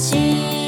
记忆